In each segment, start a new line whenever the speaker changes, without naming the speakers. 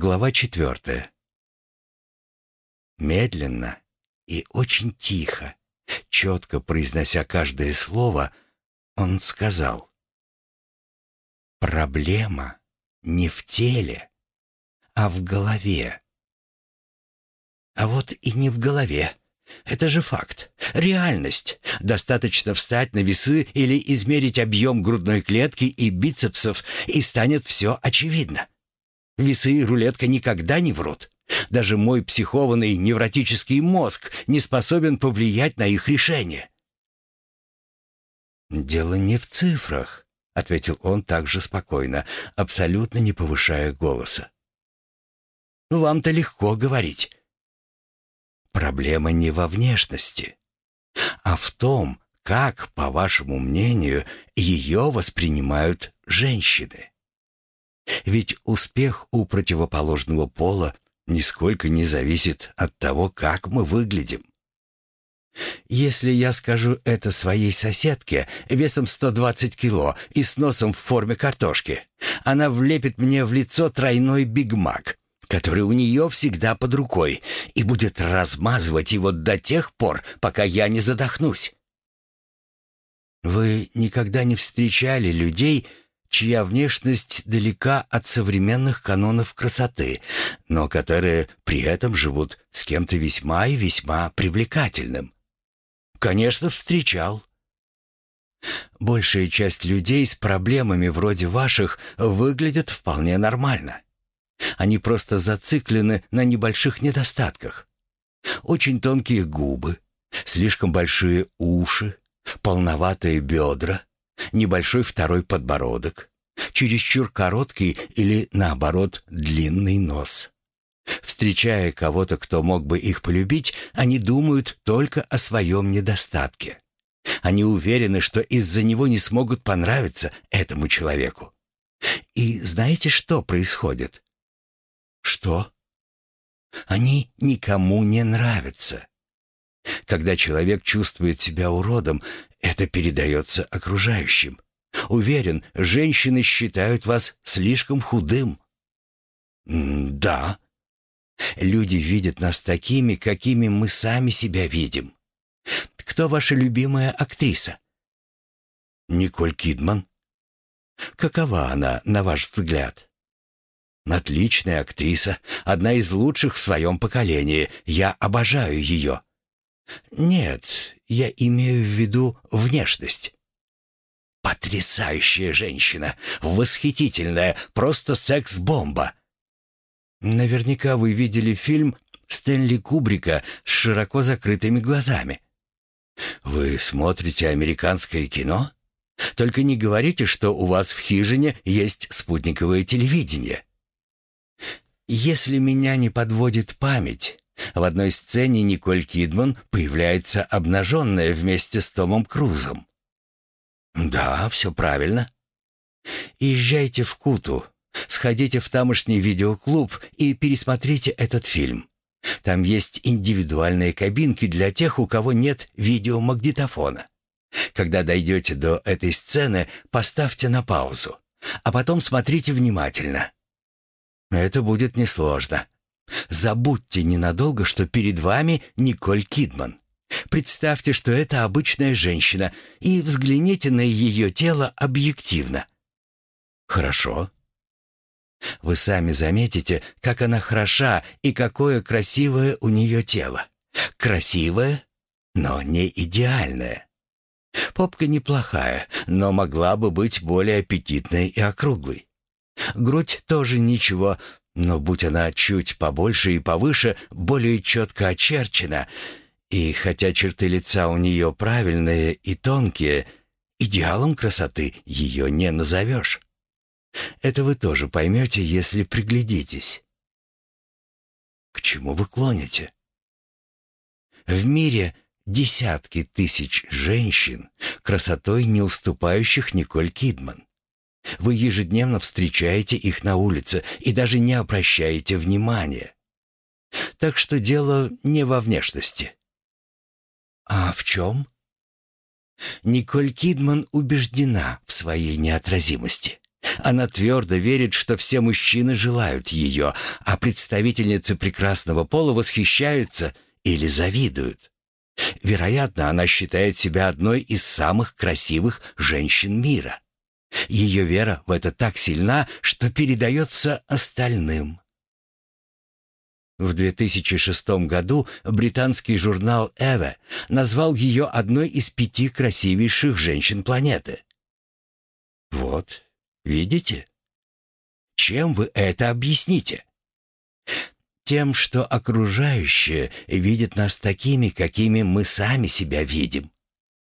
Глава четвертая. Медленно и очень тихо, четко произнося каждое слово, он сказал. «Проблема не в теле, а в голове». А вот и не в голове. Это же факт, реальность. Достаточно встать на весы или измерить объем грудной клетки и бицепсов, и станет все очевидно. Весы и рулетка никогда не врут. Даже мой психованный невротический мозг не способен повлиять на их решение. «Дело не в цифрах», — ответил он также спокойно, абсолютно не повышая голоса. «Вам-то легко говорить. Проблема не во внешности, а в том, как, по вашему мнению, ее воспринимают женщины. Ведь успех у противоположного пола нисколько не зависит от того, как мы выглядим. Если я скажу это своей соседке весом 120 кило и с носом в форме картошки, она влепит мне в лицо тройной бигмак, который у нее всегда под рукой, и будет размазывать его до тех пор, пока я не задохнусь. Вы никогда не встречали людей, чья внешность далека от современных канонов красоты, но которые при этом живут с кем-то весьма и весьма привлекательным. Конечно, встречал. Большая часть людей с проблемами вроде ваших выглядят вполне нормально. Они просто зациклены на небольших недостатках. Очень тонкие губы, слишком большие уши, полноватые бедра, небольшой второй подбородок, чересчур короткий или, наоборот, длинный нос. Встречая кого-то, кто мог бы их полюбить, они думают только о своем недостатке. Они уверены, что из-за него не смогут понравиться этому человеку. И знаете, что происходит? Что? Они никому не нравятся. Когда человек чувствует себя уродом, это передается окружающим. Уверен, женщины считают вас слишком худым. да. Люди видят нас такими, какими мы сами себя видим. Кто ваша любимая актриса? Николь Кидман. Какова она, на ваш взгляд? Отличная актриса, одна из лучших в своем поколении. Я обожаю ее. Нет, я имею в виду внешность. Потрясающая женщина, восхитительная, просто секс-бомба. Наверняка вы видели фильм Стэнли Кубрика с широко закрытыми глазами. Вы смотрите американское кино? Только не говорите, что у вас в хижине есть спутниковое телевидение. Если меня не подводит память, в одной сцене Николь Кидман появляется обнаженная вместе с Томом Крузом. «Да, все правильно. Езжайте в Куту, сходите в тамошний видеоклуб и пересмотрите этот фильм. Там есть индивидуальные кабинки для тех, у кого нет видеомагнитофона. Когда дойдете до этой сцены, поставьте на паузу, а потом смотрите внимательно. Это будет несложно. Забудьте ненадолго, что перед вами Николь Кидман. Представьте, что это обычная женщина, и взгляните на ее тело объективно. Хорошо. Вы сами заметите, как она хороша и какое красивое у нее тело. Красивое, но не идеальное. Попка неплохая, но могла бы быть более аппетитной и округлой. Грудь тоже ничего, но будь она чуть побольше и повыше, более четко очерчена, и хотя черты лица у нее правильные и тонкие, идеалом красоты ее не назовешь. Это вы тоже поймете, если приглядитесь. К чему вы клоните? В мире десятки тысяч женщин, красотой не уступающих Николь Кидман. Вы ежедневно встречаете их на улице и даже не обращаете внимания. Так что дело не во внешности. А в чем? Николь Кидман убеждена в своей неотразимости. Она твердо верит, что все мужчины желают ее, а представительницы прекрасного пола восхищаются или завидуют. Вероятно, она считает себя одной из самых красивых женщин мира. Ее вера в это так сильна, что передается остальным. В 2006 году британский журнал «Эве» назвал ее одной из пяти красивейших женщин планеты. Вот, видите? Чем вы это объясните? Тем, что окружающие видят нас такими, какими мы сами себя видим.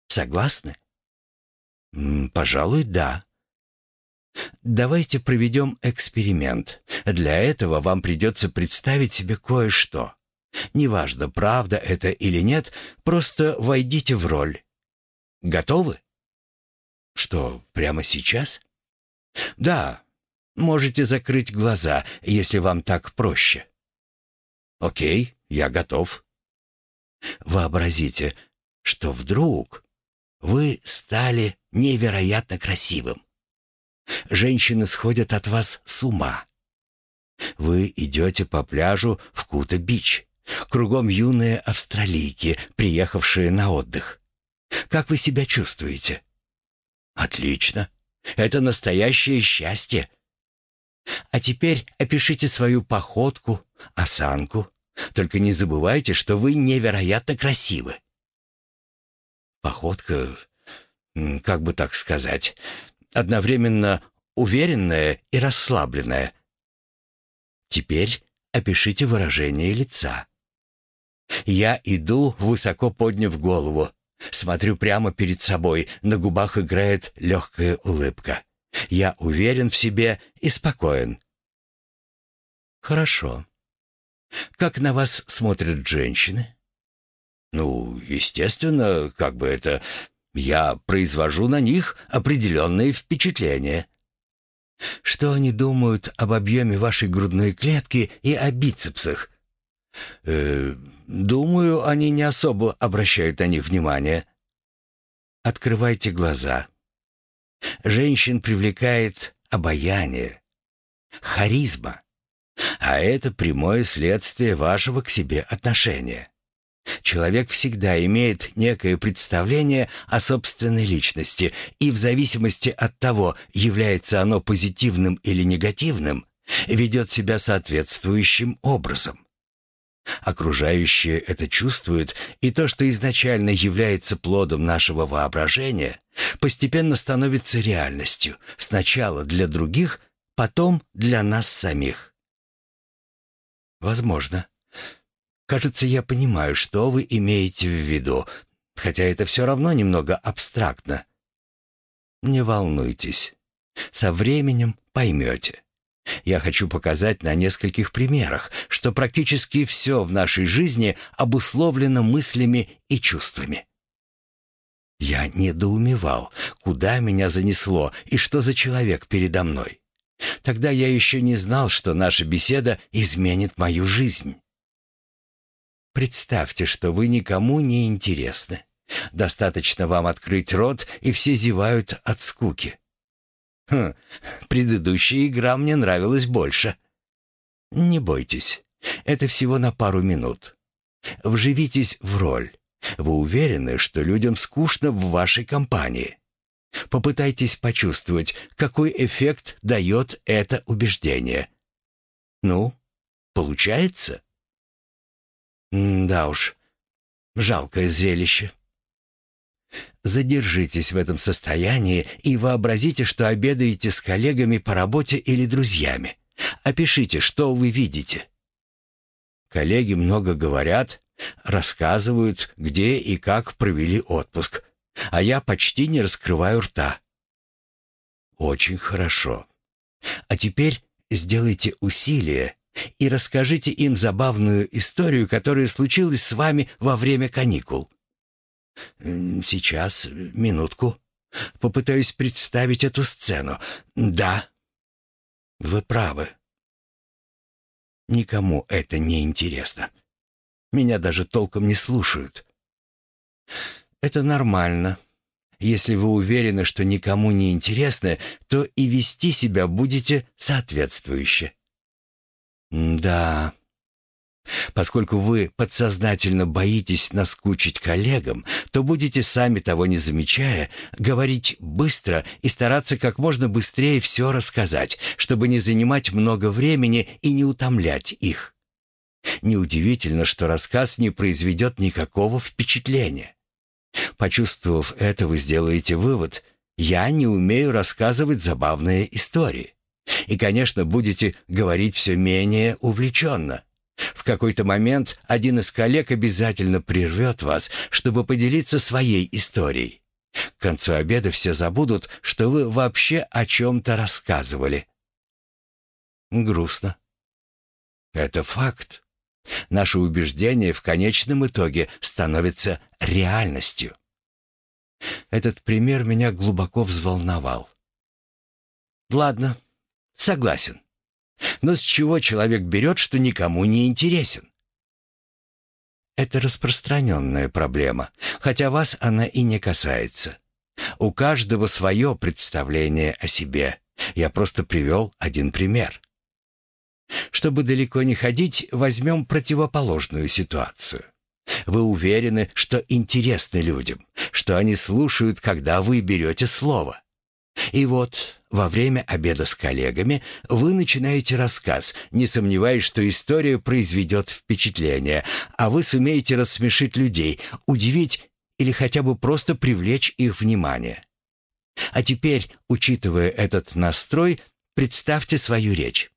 Согласны? Пожалуй, да. Давайте проведем эксперимент. Для этого вам придется представить себе кое-что. Неважно, правда это или нет, просто войдите в роль. Готовы? Что, прямо сейчас? Да, можете закрыть глаза, если вам так проще. Окей, я готов. Вообразите, что вдруг вы стали невероятно красивым. Женщины сходят от вас с ума. Вы идете по пляжу в Кута-Бич. Кругом юные австралийки, приехавшие на отдых. Как вы себя чувствуете? Отлично. Это настоящее счастье. А теперь опишите свою походку, осанку. Только не забывайте, что вы невероятно красивы. Походка, как бы так сказать, одновременно уверенная и расслабленная. Теперь опишите выражение лица. Я иду, высоко подняв голову. Смотрю прямо перед собой, на губах играет легкая улыбка. Я уверен в себе и спокоен. Хорошо. Как на вас смотрят женщины? Ну, естественно, как бы это... Я произвожу на них определенные впечатления. Что они думают об объеме вашей грудной клетки и о бицепсах? Э, думаю, они не особо обращают на них внимание. Открывайте глаза. Женщин привлекает обаяние, харизма. А это прямое следствие вашего к себе отношения. Человек всегда имеет некое представление о собственной личности, и в зависимости от того, является оно позитивным или негативным, ведет себя соответствующим образом. Окружающие это чувствуют, и то, что изначально является плодом нашего воображения, постепенно становится реальностью, сначала для других, потом для нас самих. Возможно. Кажется, я понимаю, что вы имеете в виду, хотя это все равно немного абстрактно. Не волнуйтесь. Со временем поймете. Я хочу показать на нескольких примерах, что практически все в нашей жизни обусловлено мыслями и чувствами. Я недоумевал, куда меня занесло и что за человек передо мной. Тогда я еще не знал, что наша беседа изменит мою жизнь. Представьте, что вы никому не интересны. Достаточно вам открыть рот, и все зевают от скуки. Хм, предыдущая игра мне нравилась больше. Не бойтесь, это всего на пару минут. Вживитесь в роль. Вы уверены, что людям скучно в вашей компании? Попытайтесь почувствовать, какой эффект дает это убеждение. Ну, получается? Да уж, жалкое зрелище. Задержитесь в этом состоянии и вообразите, что обедаете с коллегами по работе или друзьями. Опишите, что вы видите. Коллеги много говорят, рассказывают, где и как провели отпуск, а я почти не раскрываю рта. Очень хорошо. А теперь сделайте усилие и расскажите им забавную историю, которая случилась с вами во время каникул. «Сейчас, минутку. Попытаюсь представить эту сцену. Да, вы правы. Никому это не интересно. Меня даже толком не слушают. Это нормально. Если вы уверены, что никому не интересны, то и вести себя будете соответствующе. Да. Поскольку вы подсознательно боитесь наскучить коллегам, то будете сами того не замечая, говорить быстро и стараться как можно быстрее все рассказать, чтобы не занимать много времени и не утомлять их. Неудивительно, что рассказ не произведет никакого впечатления. Почувствовав это, вы сделаете вывод «я не умею рассказывать забавные истории». И, конечно, будете говорить все менее увлеченно. В какой-то момент один из коллег обязательно прервет вас, чтобы поделиться своей историей. К концу обеда все забудут, что вы вообще о чем-то рассказывали. Грустно. Это факт. Наши убеждения в конечном итоге становятся реальностью. Этот пример меня глубоко взволновал. Ладно, согласен. Но с чего человек берет, что никому не интересен? Это распространенная проблема, хотя вас она и не касается. У каждого свое представление о себе. Я просто привел один пример. Чтобы далеко не ходить, возьмем противоположную ситуацию. Вы уверены, что интересны людям, что они слушают, когда вы берете слово. И вот, во время обеда с коллегами вы начинаете рассказ, не сомневаясь, что история произведет впечатление, а вы сумеете рассмешить людей, удивить или хотя бы просто привлечь их внимание. А теперь, учитывая этот настрой, представьте свою речь.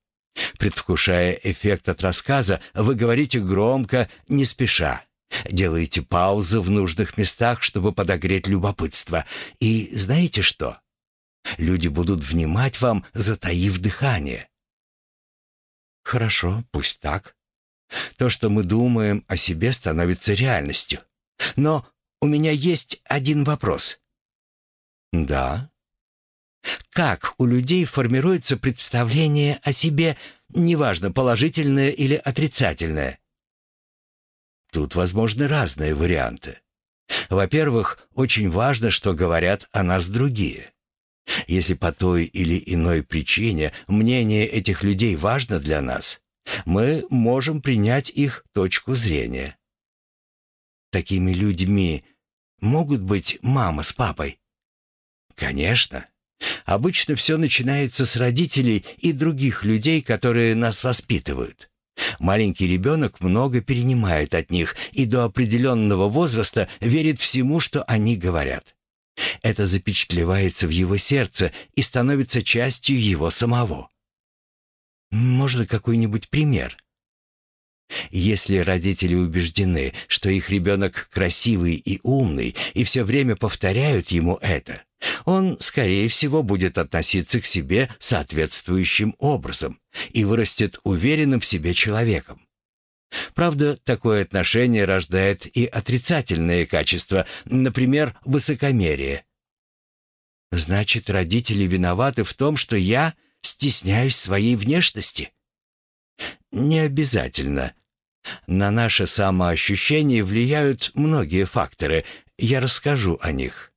Предвкушая эффект от рассказа, вы говорите громко, не спеша. Делаете паузы в нужных местах, чтобы подогреть любопытство. И знаете что? Люди будут внимать вам, затаив дыхание. Хорошо, пусть так. То, что мы думаем о себе, становится реальностью. Но у меня есть один вопрос. Да, как у людей формируется представление о себе, неважно, положительное или отрицательное? Тут возможны разные варианты. Во-первых, очень важно, что говорят о нас другие. Если по той или иной причине мнение этих людей важно для нас, мы можем принять их точку зрения. Такими людьми могут быть мама с папой? Конечно. Обычно все начинается с родителей и других людей, которые нас воспитывают. Маленький ребенок много перенимает от них и до определенного возраста верит всему, что они говорят. Это запечатлевается в его сердце и становится частью его самого. Можно какой-нибудь пример? Если родители убеждены, что их ребенок красивый и умный, и все время повторяют ему это, он, скорее всего, будет относиться к себе соответствующим образом и вырастет уверенным в себе человеком. Правда, такое отношение рождает и отрицательные качества, например, высокомерие. Значит, родители виноваты в том, что я стесняюсь своей внешности? Не обязательно. На наше самоощущение влияют многие факторы. Я расскажу о них.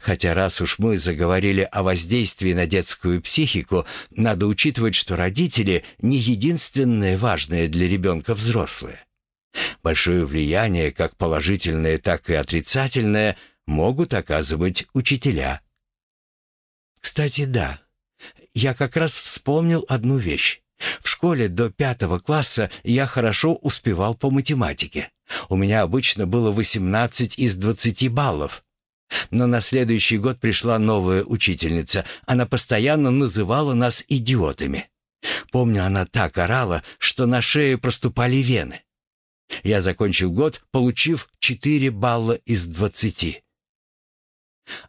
Хотя раз уж мы заговорили о воздействии на детскую психику, надо учитывать, что родители не единственные важные для ребенка взрослые. Большое влияние, как положительное, так и отрицательное, могут оказывать учителя. Кстати, да, я как раз вспомнил одну вещь. В школе до пятого класса я хорошо успевал по математике. У меня обычно было 18 из 20 баллов. Но на следующий год пришла новая учительница. Она постоянно называла нас идиотами. Помню, она так орала, что на шее проступали вены. Я закончил год, получив 4 балла из 20.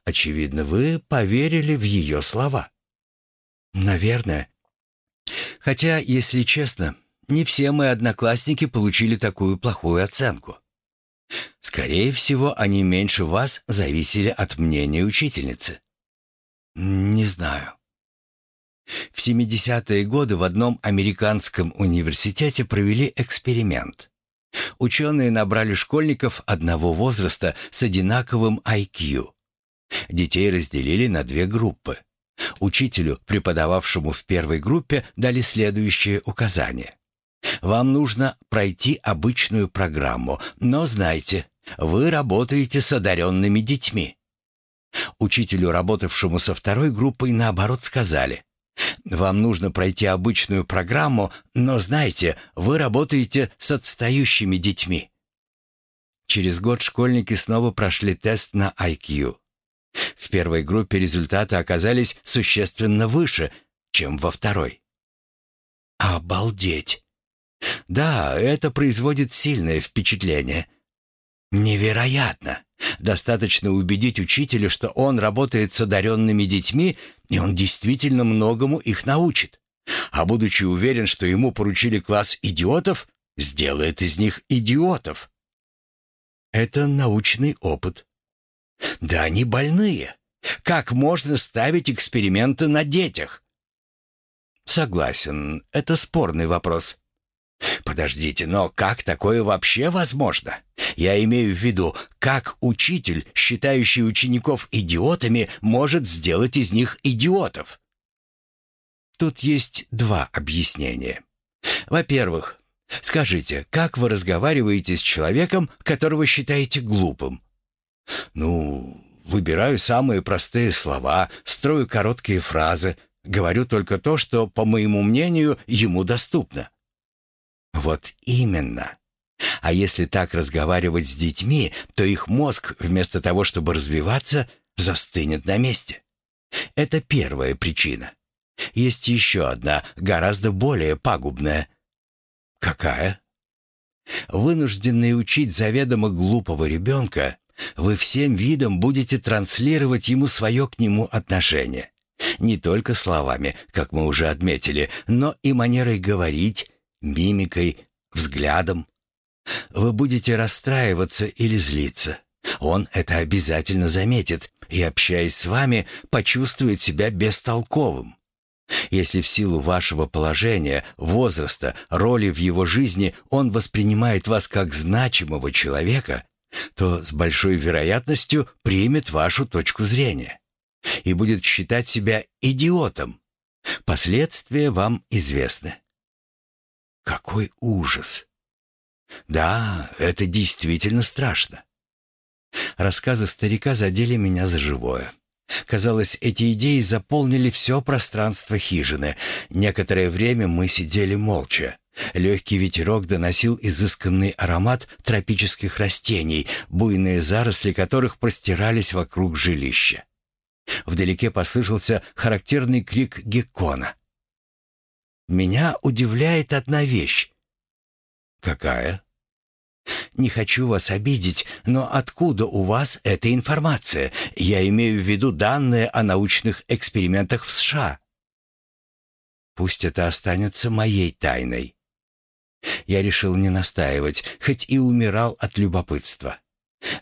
Очевидно, вы поверили в ее слова. Наверное. Хотя, если честно, не все мои одноклассники получили такую плохую оценку. Скорее всего, они меньше вас зависели от мнения учительницы. Не знаю. В 70-е годы в одном американском университете провели эксперимент. Ученые набрали школьников одного возраста с одинаковым IQ. Детей разделили на две группы. Учителю, преподававшему в первой группе, дали следующее указание. Вам нужно пройти обычную программу, но знайте, вы работаете с одаренными детьми. Учителю, работавшему со второй группой, наоборот сказали. Вам нужно пройти обычную программу, но знайте, вы работаете с отстающими детьми. Через год школьники снова прошли тест на IQ. В первой группе результаты оказались существенно выше, чем во второй. Обалдеть! Да, это производит сильное впечатление. Невероятно! Достаточно убедить учителя, что он работает с одаренными детьми, и он действительно многому их научит. А будучи уверен, что ему поручили класс идиотов, сделает из них идиотов. Это научный опыт. Да они больные. Как можно ставить эксперименты на детях? Согласен, это спорный вопрос. Подождите, но как такое вообще возможно? Я имею в виду, как учитель, считающий учеников идиотами, может сделать из них идиотов? Тут есть два объяснения. Во-первых, скажите, как вы разговариваете с человеком, которого считаете глупым? Ну, выбираю самые простые слова, строю короткие фразы, говорю только то, что, по моему мнению, ему доступно. Вот именно. А если так разговаривать с детьми, то их мозг, вместо того, чтобы развиваться, застынет на месте. Это первая причина. Есть еще одна, гораздо более пагубная. Какая? Вынужденный учить заведомо глупого ребенка, вы всем видом будете транслировать ему свое к нему отношение. Не только словами, как мы уже отметили, но и манерой говорить, мимикой, взглядом. Вы будете расстраиваться или злиться. Он это обязательно заметит и, общаясь с вами, почувствует себя бестолковым. Если в силу вашего положения, возраста, роли в его жизни он воспринимает вас как значимого человека, то с большой вероятностью примет вашу точку зрения и будет считать себя идиотом. Последствия вам известны. Какой ужас! Да, это действительно страшно. Рассказы старика задели меня за живое. Казалось, эти идеи заполнили все пространство хижины. Некоторое время мы сидели молча. Легкий ветерок доносил изысканный аромат тропических растений, буйные заросли которых простирались вокруг жилища. Вдалеке послышался характерный крик геккона. «Меня удивляет одна вещь». «Какая?» «Не хочу вас обидеть, но откуда у вас эта информация? Я имею в виду данные о научных экспериментах в США». «Пусть это останется моей тайной». Я решил не настаивать, хоть и умирал от любопытства.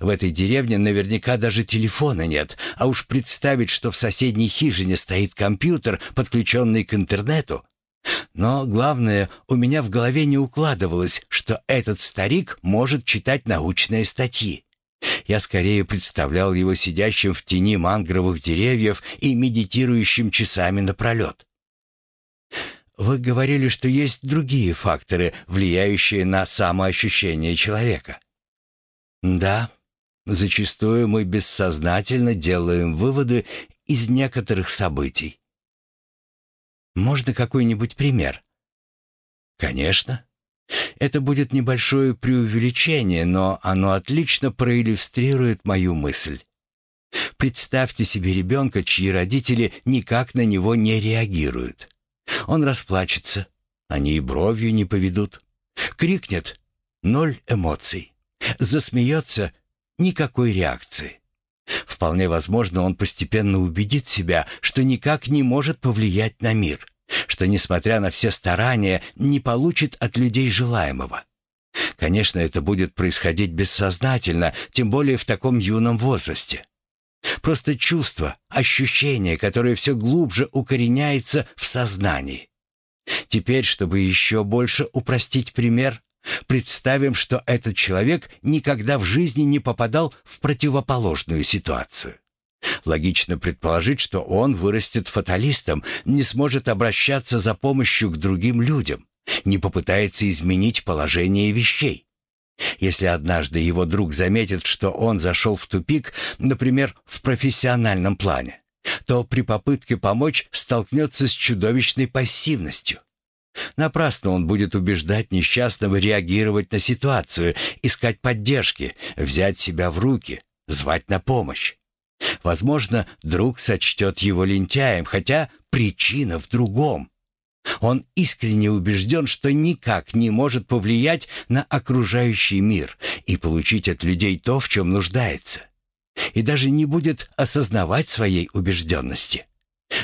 В этой деревне наверняка даже телефона нет, а уж представить, что в соседней хижине стоит компьютер, подключенный к интернету. Но главное, у меня в голове не укладывалось, что этот старик может читать научные статьи. Я скорее представлял его сидящим в тени мангровых деревьев и медитирующим часами напролет. Вы говорили, что есть другие факторы, влияющие на самоощущение человека. Да, зачастую мы бессознательно делаем выводы из некоторых событий. Можно какой-нибудь пример? Конечно. Это будет небольшое преувеличение, но оно отлично проиллюстрирует мою мысль. Представьте себе ребенка, чьи родители никак на него не реагируют. Он расплачется, они и бровью не поведут. Крикнет — ноль эмоций. Засмеется — никакой реакции. Вполне возможно, он постепенно убедит себя, что никак не может повлиять на мир, что, несмотря на все старания, не получит от людей желаемого. Конечно, это будет происходить бессознательно, тем более в таком юном возрасте. Просто чувство, ощущение, которое все глубже укореняется в сознании. Теперь, чтобы еще больше упростить пример, представим, что этот человек никогда в жизни не попадал в противоположную ситуацию. Логично предположить, что он вырастет фаталистом, не сможет обращаться за помощью к другим людям, не попытается изменить положение вещей. Если однажды его друг заметит, что он зашел в тупик, например, в профессиональном плане, то при попытке помочь столкнется с чудовищной пассивностью. Напрасно он будет убеждать несчастного реагировать на ситуацию, искать поддержки, взять себя в руки, звать на помощь. Возможно, друг сочтет его лентяем, хотя причина в другом. Он искренне убежден, что никак не может повлиять на окружающий мир и получить от людей то, в чем нуждается. И даже не будет осознавать своей убежденности.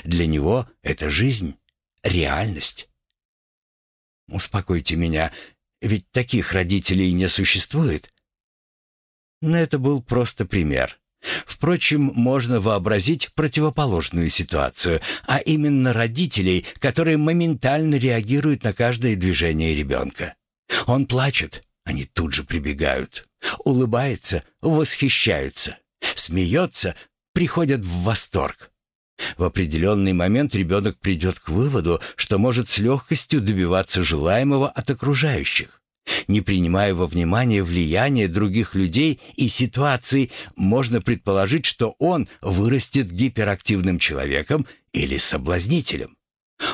Для него это жизнь, реальность. Успокойте меня, ведь таких родителей не существует. Это был просто пример. Впрочем, можно вообразить противоположную ситуацию, а именно родителей, которые моментально реагируют на каждое движение ребенка. Он плачет, они тут же прибегают. Улыбается, восхищаются. Смеется, приходят в восторг. В определенный момент ребенок придет к выводу, что может с легкостью добиваться желаемого от окружающих. Не принимая во внимание влияние других людей и ситуаций, можно предположить, что он вырастет гиперактивным человеком или соблазнителем.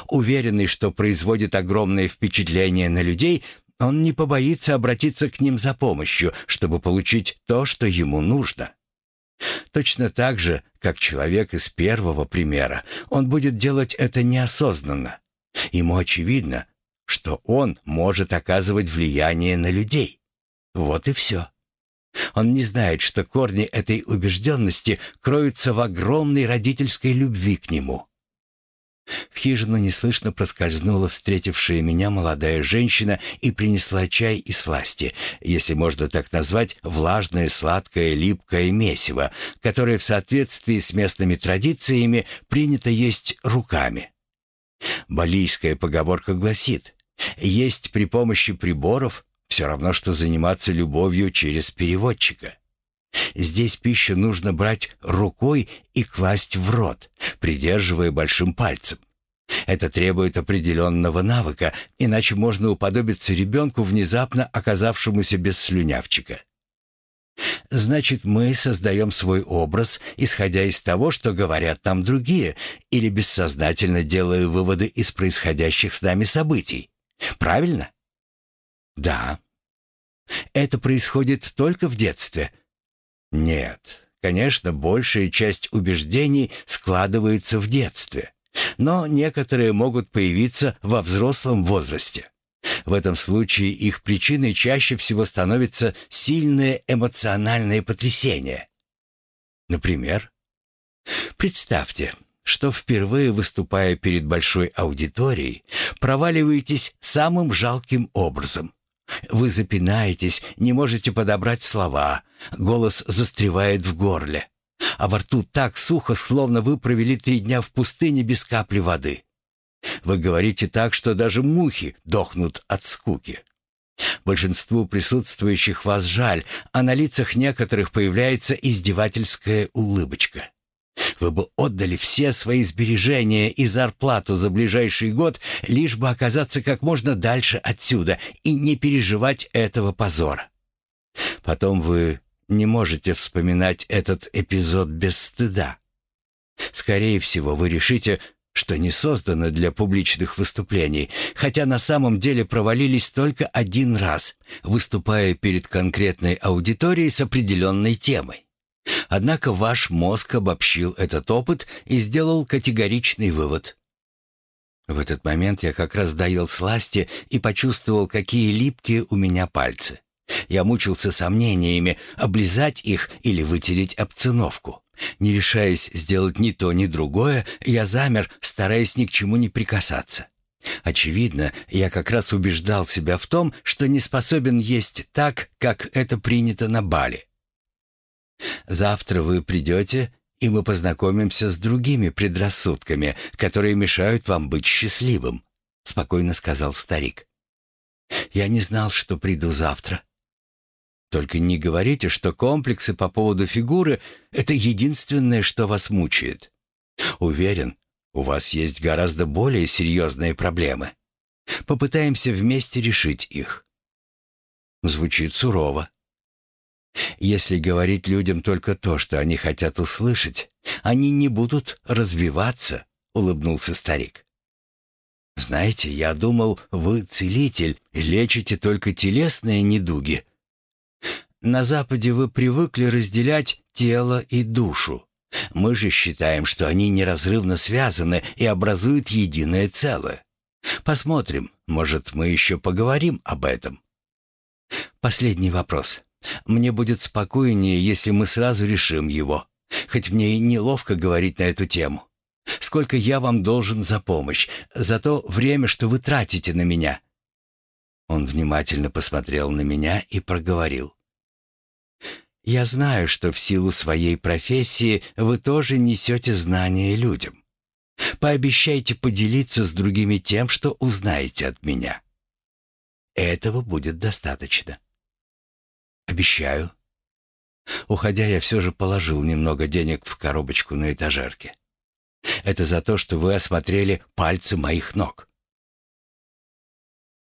Уверенный, что производит огромное впечатление на людей, он не побоится обратиться к ним за помощью, чтобы получить то, что ему нужно. Точно так же, как человек из первого примера, он будет делать это неосознанно. Ему очевидно, что он может оказывать влияние на людей. Вот и все. Он не знает, что корни этой убежденности кроются в огромной родительской любви к нему. В хижину неслышно проскользнула встретившая меня молодая женщина и принесла чай и сласти, если можно так назвать, влажное, сладкое, липкое месиво, которое в соответствии с местными традициями принято есть руками. Балийская поговорка гласит есть при помощи приборов все равно, что заниматься любовью через переводчика. Здесь пищу нужно брать рукой и класть в рот, придерживая большим пальцем. Это требует определенного навыка, иначе можно уподобиться ребенку, внезапно оказавшемуся без слюнявчика. Значит, мы создаем свой образ, исходя из того, что говорят нам другие, или бессознательно делая выводы из происходящих с нами событий. Правильно? Да. Это происходит только в детстве? Нет. Конечно, большая часть убеждений складывается в детстве, но некоторые могут появиться во взрослом возрасте. В этом случае их причиной чаще всего становится сильное эмоциональное потрясение. Например, представьте, что впервые выступая перед большой аудиторией, проваливаетесь самым жалким образом. Вы запинаетесь, не можете подобрать слова, голос застревает в горле, а во рту так сухо, словно вы провели три дня в пустыне без капли воды. Вы говорите так, что даже мухи дохнут от скуки. Большинству присутствующих вас жаль, а на лицах некоторых появляется издевательская улыбочка. Вы бы отдали все свои сбережения и зарплату за ближайший год, лишь бы оказаться как можно дальше отсюда и не переживать этого позора. Потом вы не можете вспоминать этот эпизод без стыда. Скорее всего, вы решите, что не создано для публичных выступлений, хотя на самом деле провалились только один раз, выступая перед конкретной аудиторией с определенной темой. Однако ваш мозг обобщил этот опыт и сделал категоричный вывод. В этот момент я как раз доел сласти и почувствовал, какие липкие у меня пальцы. Я мучился сомнениями, облизать их или вытереть об циновку. Не решаясь сделать ни то, ни другое, я замер, стараясь ни к чему не прикасаться. Очевидно, я как раз убеждал себя в том, что не способен есть так, как это принято на Бали. Завтра вы придете, и мы познакомимся с другими предрассудками, которые мешают вам быть счастливым», — спокойно сказал старик. «Я не знал, что приду завтра». Только не говорите, что комплексы по поводу фигуры — это единственное, что вас мучает. Уверен, у вас есть гораздо более серьезные проблемы. Попытаемся вместе решить их. Звучит сурово. Если говорить людям только то, что они хотят услышать, они не будут развиваться, улыбнулся старик. Знаете, я думал, вы целитель и лечите только телесные недуги. На Западе вы привыкли разделять тело и душу. Мы же считаем, что они неразрывно связаны и образуют единое целое. Посмотрим, может, мы еще поговорим об этом. Последний вопрос. Мне будет спокойнее, если мы сразу решим его. Хоть мне и неловко говорить на эту тему. Сколько я вам должен за помощь, за то время, что вы тратите на меня?» Он внимательно посмотрел на меня и проговорил. «Я знаю, что в силу своей профессии вы тоже несете знания людям. Пообещайте поделиться с другими тем, что узнаете от меня. Этого будет достаточно». «Обещаю». Уходя, я все же положил немного денег в коробочку на этажерке. Это за то, что вы осмотрели пальцы моих ног.